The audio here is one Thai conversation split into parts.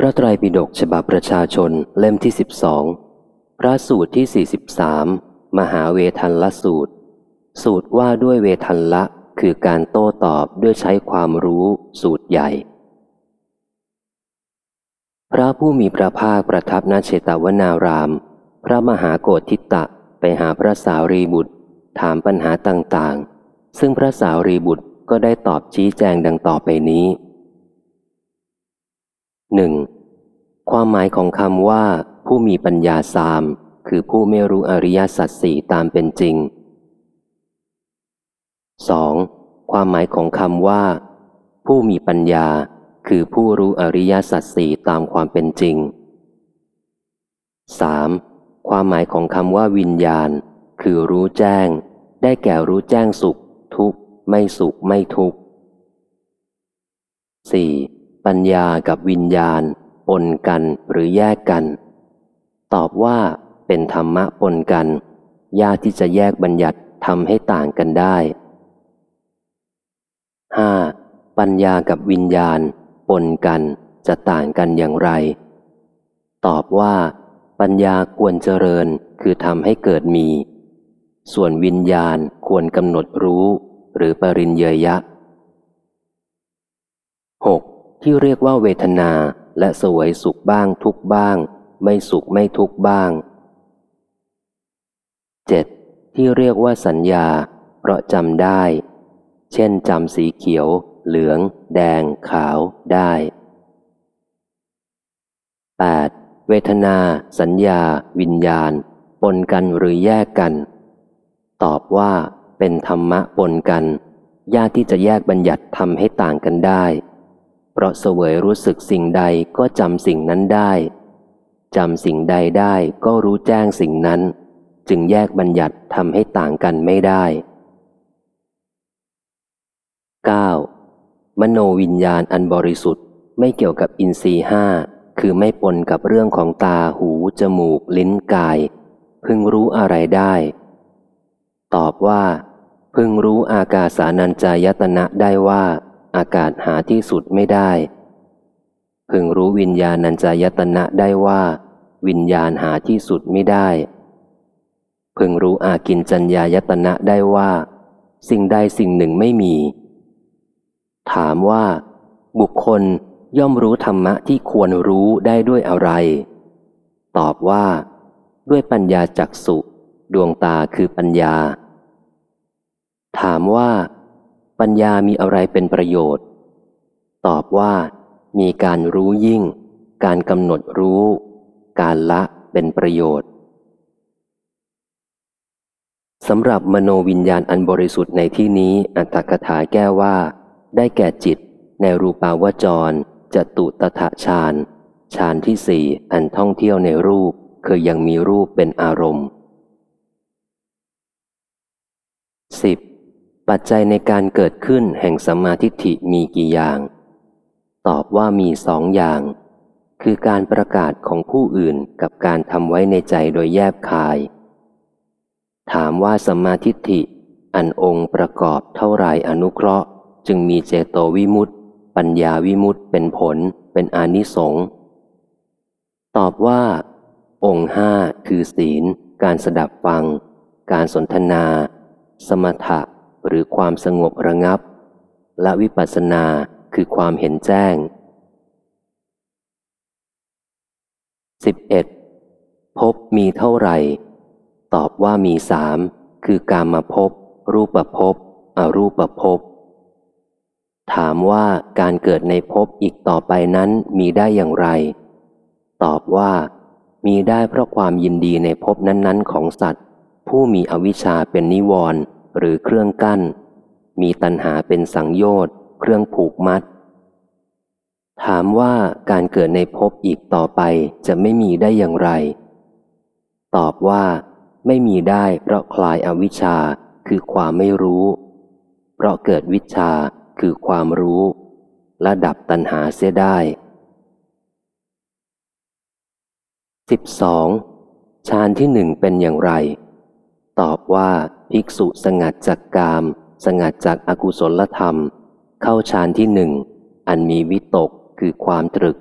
พระไตรปิฎกฉบับประชาชนเล่มที่สิบสองพระสูตรที่สี่สิบสามมหาเวทันละสูตร สูตรว่าด้วยเวทันละคือการโต้ตอบด้วยใช้ความรู้สูตรใหญ่ พระผู้มีพระภาคประทับณเชตวนาราม พระมหาโกฏทิตะไปหาพระสาวรีบุตร ถามปัญหาต่างๆ ซึ่งพระสาวรีบุตรก็ได้ตอบชี้แจงดังต่อไปนี้ หนึ่งความหมายของคำว่า ผู้มีปัญญาสาม คือผู้ไม่รู้อริยสัจสี่ตามเป็นจริง 2. ความหมายของคำว่า ผู้มีปัญญา คือผู้รู้อริยสัจสี่ตามความเป็นจริง 3. ความหมายของคำว่าวิญญาณ คือรู้แจ้ง ได้แก่รู้แจ้งสุข ทุกข์ ไม่สุขไม่ทุกข์ 4. ปัญญากับวิญญาณ ปนกันหรือแยกกัน ตอบว่าเป็นธรรมะปนกัน ยากที่จะแยกบัญญัติทำให้ต่างกันได้ 5. ปัญญากับวิญญาณ ปนกันจะต่างกันอย่างไร ตอบว่า ปัญญาควรเจริญคือทำให้เกิดมี ส่วนวิญญาณควรกำหนดรู้ หรือปริญเยยะ 6. ที่เรียกว่าเวทนาและสวยสุขบ้างทุกบ้าง ไม่สุขไม่ทุกบ้าง 7. ที่เรียกว่าสัญญา เพราะจำได้ เช่นจำสีเขียว เหลือง แดง ขาวได้ 8. เวทนา สัญญา วิญญาณ ปนกันหรือแยกกัน ตอบว่าเป็นธรรมะปนกัน ยากที่จะแยกบัญญัติทำให้ต่างกันได้ เพราะเสวยรู้สึกสิ่งใดก็จำสิ่งนั้นได้จำสิ่งใดได้ก็รู้แจ้งสิ่งนั้น จึงแยกบัญญัติทำให้ต่างกันไม่ได้ 9. มโนวิญญาณอันบริสุทธิ์ไม่เกี่ยวกับอินทรีห้าคือไม่ปนกับเรื่องของตาหู จมูก ลิ้นกาย พึงรู้อะไรได้ ตอบว่า พึงรู้อากาสานัญจายตนะได้ว่า อากาศหาที่สุดไม่ได้ พึงรู้วิญญาณัญจายตนะได้ว่า วิญญาณหาที่สุดไม่ได้ พึงรู้อากินจัญญายตนะได้ว่า สิ่งใดสิ่งหนึ่งไม่มี ถามว่า บุคคลย่อมรู้ธรรมะที่ควรรู้ได้ด้วยอะไร ตอบว่า ด้วยปัญญาจักสุดวงตาคือปัญญา ถามว่า ปัญญามีอะไรเป็นประโยชน์ ตอบว่า มีการรู้ยิ่ง การกำหนดรู้ การละเป็นประโยชน์สำหรับมโนวิญญาณอันบริสุทธิ์ในที่นี้อัตถกถาแก้ว่า ได้แก่จิต ในรูปาวจรจตุตถะฌานฌานที่สี่อันท่องเที่ยวในรูป คือยังมีรูปเป็นอารมณ์สิบ ปัจจัยในการเกิดขึ้นแห่งสมาธิฐิมีกี่อย่าง ตอบว่ามีสองอย่าง คือการประกาศของผู้อื่นกับการทำไว้ในใจโดยแยบคาย ถามว่าสมาธิฐิ อันองค์ประกอบเท่าไรอนุเคราะห์ จึงมีเจโตวิมุตติ ปัญญาวิมุตติเป็นผล เป็นอนิสงส์ตอบว่า องค์ห้าคือศีล การสดับฟัง การสนทนา สมถะ หรือความสงบระงับ และวิปัสสนาคือความเห็นแจ้ง 11. พบมีเท่าไหร่ ตอบว่ามีสามคือกามาพบ รูปภพอรูปภพถามว่าการเกิดในภพอีกต่อไปนั้นมีได้อย่างไร ตอบว่า มีได้เพราะความยินดีในภพนั้น ๆ ของสัตว์ ผู้มีอวิชชาเป็นนิวรณ์ หรือเครื่องกั้น มีตัณหาเป็นสังโยชน์ เครื่องผูกมัด ถามว่าการเกิดในภพอีกต่อไปจะไม่มีได้อย่างไร ตอบว่า ไม่มีได้เพราะคลายอวิชชาคือความไม่รู้ เพราะเกิดวิชาคือความรู้ และดับตัณหาเสียได้ 12. ฌานที่หนึ่งเป็นอย่างไร ตอบว่า ภิกษุสงัดจากกาม สงัดจากอากุศลธรรม เข้าฌานที่หนึ่ง อันมีวิตกคือความตรึก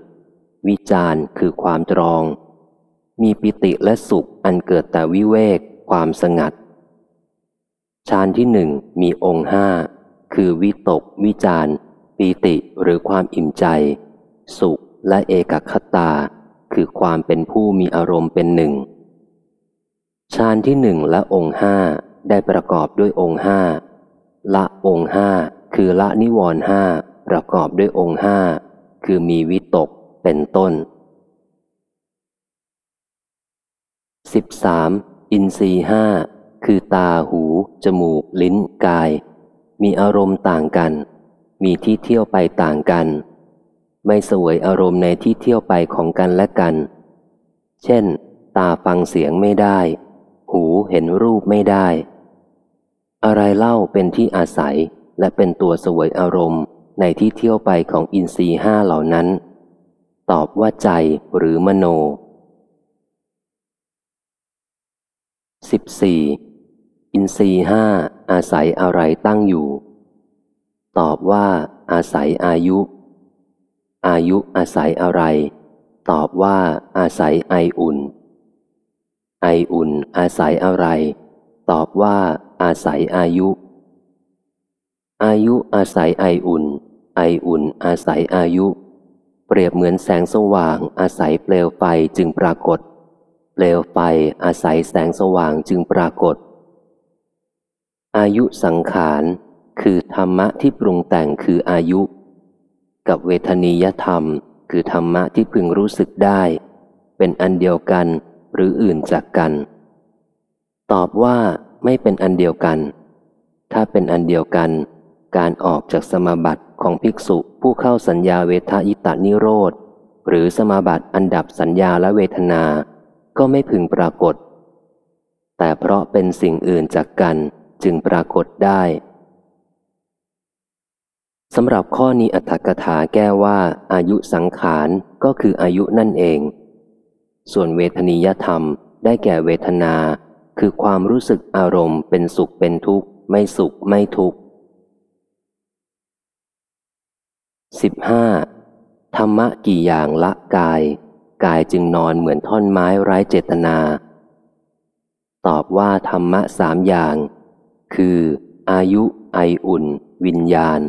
วิจารคือความตรอง มีปิติและสุขอันเกิดแต่วิเวก ความสงัดฌานที่หนึ่งมีองค์ห้าคือวิตก วิจารปีติหรือความอิ่มใจ สุขและเอกคตา คือความเป็นผู้มีอารมณ์เป็นหนึ่งฌานที่หนึ่งและองค์ห้า ได้ประกอบด้วยองค์ห้าละองค์ห้าคือละนิวรณ์ห้าประกอบด้วยองค์ห้าคือมีวิตกเป็นต้น 13. อินทรีห้าคือตาหู จมูก ลิ้นกาย มีอารมณ์ต่างกัน มีที่เที่ยวไปต่างกัน ไม่สวยอารมณ์ในที่เที่ยวไปของกันและกัน เช่น ตาฟังเสียงไม่ได้ หูเห็นรูปไม่ได้ อะไรเล่าเป็นที่อาศัยและเป็นตัวสวยอารมณ์ในที่เที่ยวไปของอินทรีห้าเหล่านั้น ตอบว่าใจหรือมโน 14. อินทรีห้าอาศัยอะไรตั้งอยู่ ตอบว่าอาศัยอายุ อายุอาศัยอะไร ตอบว่าอาศัยไออุ่น ไออุ่นอาศัยอะไร ตอบว่าอาศัยอายุ อายุอาศัยไออุ่น ไออุ่นอาศัยอายุ เปรียบเหมือนแสงสว่างอาศัยเปลวไฟจึงปรากฏ เปลวไฟอาศัยแสงสว่างจึงปรากฏ อายุสังขารคือธรรมะที่ปรุงแต่งคืออายุ กับเวทนียธรรม คือธรรมะที่พึงรู้สึกได้ เป็นอันเดียวกันหรืออื่นจากกัน ตอบว่าไม่เป็นอันเดียวกัน ถ้าเป็นอันเดียวกัน การออกจากสมาบัติของภิกษุผู้เข้าสัญญาเวทายตานิโรธ หรือสมาบัติอันดับสัญญาและเวทนา ก็ไม่พึงปรากฏ แต่เพราะเป็นสิ่งอื่นจากกันจึงปรากฏได้สำหรับข้อนี้อัตถกถาแก้ว่าอายุสังขารก็คืออายุนั่นเอง ส่วนเวทนิยธรรมได้แก่เวทนา คือความรู้สึกอารมณ์เป็นสุขเป็นทุกข์ ไม่สุขไม่ทุกข์ 15. ธรรมะกี่อย่างละกาย กายจึงนอนเหมือนท่อนไม้ไร้เจตนา ตอบว่าธรรมะสามอย่าง คือ อายุ ไออุ่น วิญญาณ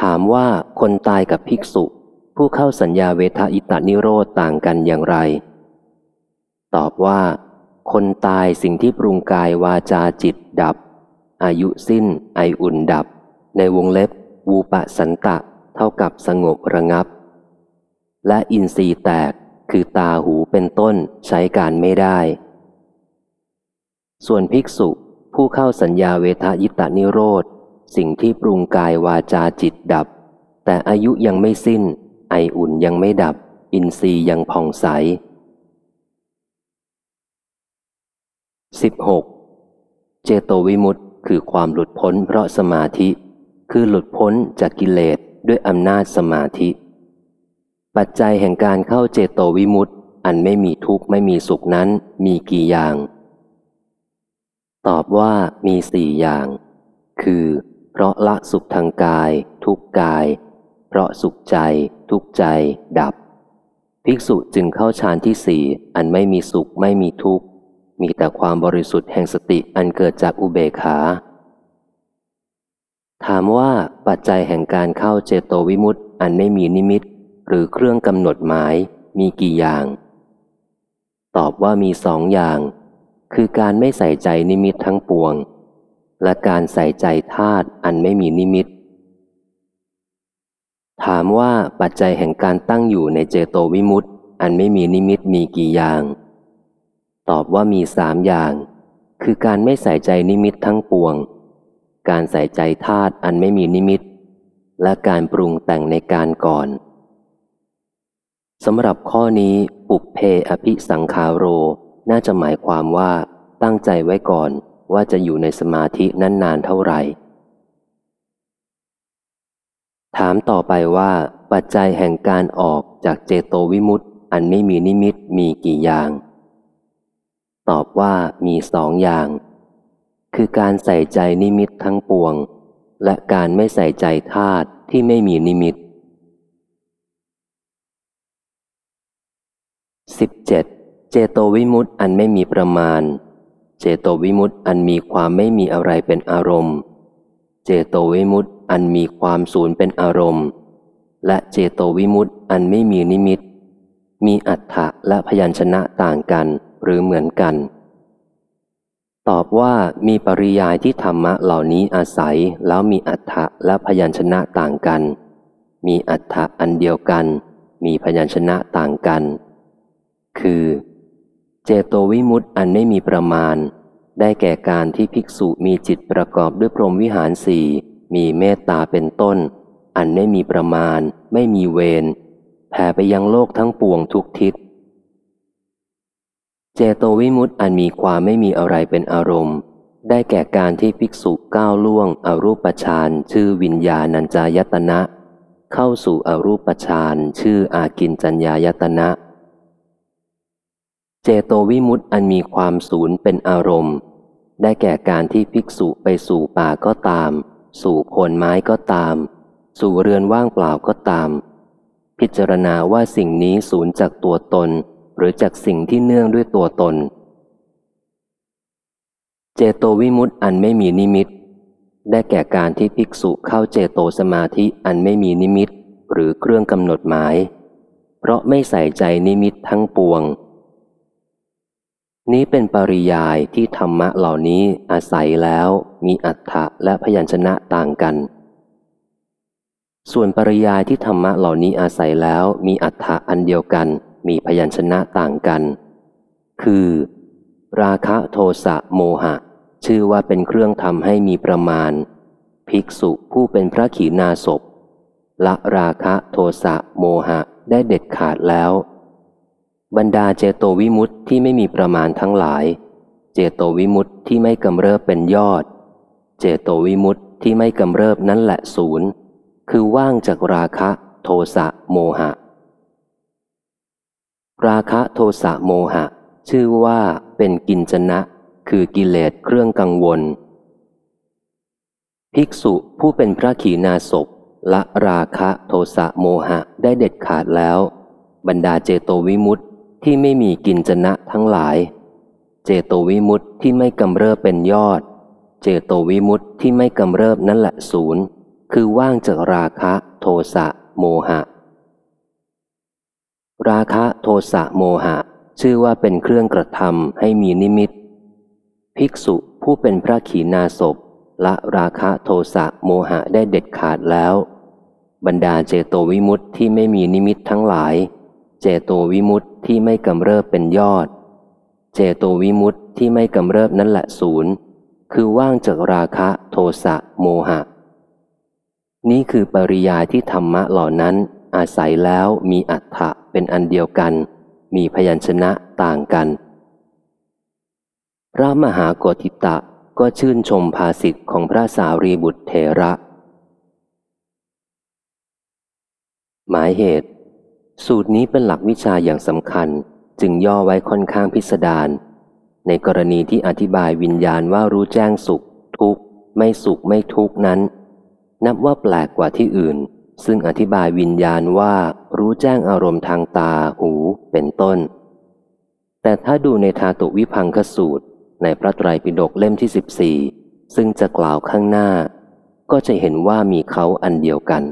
ถามว่าคนตายกับภิกษุ ผู้เข้าสัญญาเวทอิตานิโรธต่างกันอย่างไร ตอบว่า คนตายสิ่งที่ปรุงกายวาจาจิตดับ อายุสิ้น ไออุ่นดับ ในวงเล็บ วูปะสันตะ เท่ากับสงบระงับ และอินทรีย์แตกคือตาหูเป็นต้นใช้การไม่ได้ ส่วนภิกษุผู้เข้าสัญญาเวทายตานิโรธ สิ่งที่ปรุงกายวาจาจิตดับ แต่อายุยังไม่สิ้น ไออุ่นยังไม่ดับ อินทรีย์ยังผ่องใส 16. เจโตวิมุตต์คือความหลุดพ้นเพราะสมาธิ คือหลุดพ้นจากกิเลสด้วยอำนาจสมาธิ ปัจจัยแห่งการเข้าเจโตวิมุตต์อันไม่มีทุกข์ไม่มีสุขนั้นมีกี่อย่าง ตอบว่ามีสี่อย่าง คือ เพราะละสุขทางกาย ทุกกาย เพราะสุขใจ ทุกใจ ดับ ภิกษุจึงเข้าฌานที่สี่อันไม่มีสุขไม่มีทุกข์ มีแต่ความบริสุทธิ์แห่งสติอันเกิดจากอุเบกขา ถามว่าปัจจัยแห่งการเข้าเจโตวิมุตต์อันไม่มีนิมิต หรือเครื่องกำหนดหมายมีกี่อย่าง ตอบว่ามีสองอย่าง คือการไม่ใส่ใจนิมิตทั้งปวง และการใส่ใจธาตุอันไม่มีนิมิต ถามว่าปัจจัยแห่งการตั้งอยู่ในเจโตวิมุตต์อันไม่มีนิมิตมีกี่อย่าง ตอบว่ามีสามอย่าง คือการไม่ใส่ใจนิมิตทั้งปวง การใส่ใจธาตุอันไม่มีนิมิต และการปรุงแต่งในการก่อนสำหรับข้อนี้ปุเพอภิสังคาโร น่าจะหมายความว่าตั้งใจไว้ก่อนว่าจะอยู่ในสมาธินั้นนานเท่าไหร่ ถามต่อไปว่า ปัจจัยแห่งการออกจากเจโตวิมุตต์อันไม่มีนิมิตมีกี่อย่าง ตอบว่ามีสองอย่าง คือการใส่ใจนิมิตทั้งปวง และการไม่ใส่ใจธาตุที่ไม่มีนิมิต 17. เจโตวิมุตต์อันไม่มีประมาณ เจโตวิมุตต์อันมีความไม่มีอะไรเป็นอารมณ์ เจโตวิมุตต์อันมีความศูนย์เป็นอารมณ์ และเจโตวิมุตต์อันไม่มีนิมิต มีอัฏฐะและพยัญชนะต่างกัน หรือเหมือนกัน ตอบว่ามีปริยายที่ธรรมะเหล่านี้อาศัยแล้วมีอัฏฐะและพยัญชนะต่างกัน มีอัฏฐะอันเดียวกัน มีพยัญชนะต่างกัน คือ เจโตวิมุตต์อันไม่มีประมาณ ได้แก่การที่ภิกษุมีจิตประกอบด้วยพรหมวิหารสี่มีเมตตาเป็นต้น อันไม่มีประมาณ ไม่มีเวรแผ่ไปยังโลกทั้งปวงทุกทิศ เจโตวิมุตต์อันมีความไม่มีอะไรเป็นอารมณ์ ได้แก่การที่ภิกษุก้าวล่วงอรูปฌานชื่อวิญญาณัญจายตนะ เข้าสู่อรูปฌานชื่ออากินจัญญายตนะ เจโตวิมุตต์อันมีความศูนย์เป็นอารมณ์ ได้แก่การที่ภิกษุไปสู่ป่าก็ตาม สู่โคนไม้ก็ตาม สู่เรือนว่างเปล่าก็ตาม พิจารณาว่าสิ่งนี้ศูนย์จากตัวตน หรือจากสิ่งที่เนื่องด้วยตัวตน เจโตวิมุตต์อันไม่มีนิมิต ได้แก่การที่ภิกษุเข้าเจโตสมาธิอันไม่มีนิมิต หรือเครื่องกำหนดหมาย เพราะไม่ใส่ใจนิมิตทั้งปวง นี้เป็นปริยายที่ธรรมะเหล่านี้อาศัยแล้วมีอัฏฐะและพยัญชนะต่างกันส่วนปริยายที่ธรรมะเหล่านี้อาศัยแล้วมีอัฏฐะอันเดียวกัน มีพยัญชนะต่างกัน คือ ราคะโทสะโมหะ ชื่อว่าเป็นเครื่องทำให้มีประมาณ ภิกษุผู้เป็นพระขีณาสพละราคะโทสะโมหะได้เด็ดขาดแล้ว บรรดาเจโตวิมุตติที่ไม่มีประมาณทั้งหลาย เจโตวิมุตติที่ไม่กำเริบเป็นยอด เจโตวิมุตติที่ไม่กำเริบนั่นแหละศูนย์คือว่างจากราคะ โทสะโมหะ ราคะโทสะโมหะ ชื่อว่าเป็นกินจนะ คือกิเลสเครื่องกังวล ภิกษุผู้เป็นพระขีณาสพละราคะโทสะโมหะได้เด็ดขาดแล้ว บรรดาเจโตวิมุตติที่ไม่มีกินจนะทั้งหลาย เจโตวิมุตติที่ไม่กำเริบเป็นยอด เจโตวิมุตติที่ไม่กำเริบนั่นแหละศูนย์คือว่างจากราคะ โทสะโมหะ ราคะโทสะโมหะ ชื่อว่าเป็นเครื่องกระทำให้มีนิมิต ภิกษุผู้เป็นพระขีณาสพละราคะโทสะโมหะได้เด็ดขาดแล้ว บรรดาเจโตวิมุตติที่ไม่มีนิมิตทั้งหลาย เจโตวิมุตติที่ไม่กำเริบเป็นยอด เจโตวิมุตติที่ไม่กำเริบนั่นแหละศูนย์คือว่างจากราคะโทสะโมหะ นี่คือปริยายที่ธรรมะเหล่านั้นอาศัยแล้วมีอัฏฐะ เป็นอันเดียวกัน มีพยัญชนะต่างกัน พระมหาโกธิตะก็ชื่นชมภาสิทธิ์ของพระสารีบุตรเทระ หมายเหตุ สูตรนี้เป็นหลักวิชาอย่างสำคัญจึงย่อไว้ค่อนข้างพิสดารในกรณีที่อธิบายวิญญาณว่ารู้แจ้งสุข ทุกข์ ไม่สุขไม่ทุกข์นั้น นับว่าแปลกกว่าที่อื่น ซึ่งอธิบายวิญญาณว่า รู้แจ้งอารมณ์ทางตา หู เป็นต้น แต่ถ้าดูในทาตุวิพังคสูตร ในพระไตรปิฎกเล่มที่ 14 ซึ่งจะกล่าวข้างหน้า ก็จะเห็นว่ามีเขาอันเดียวกัน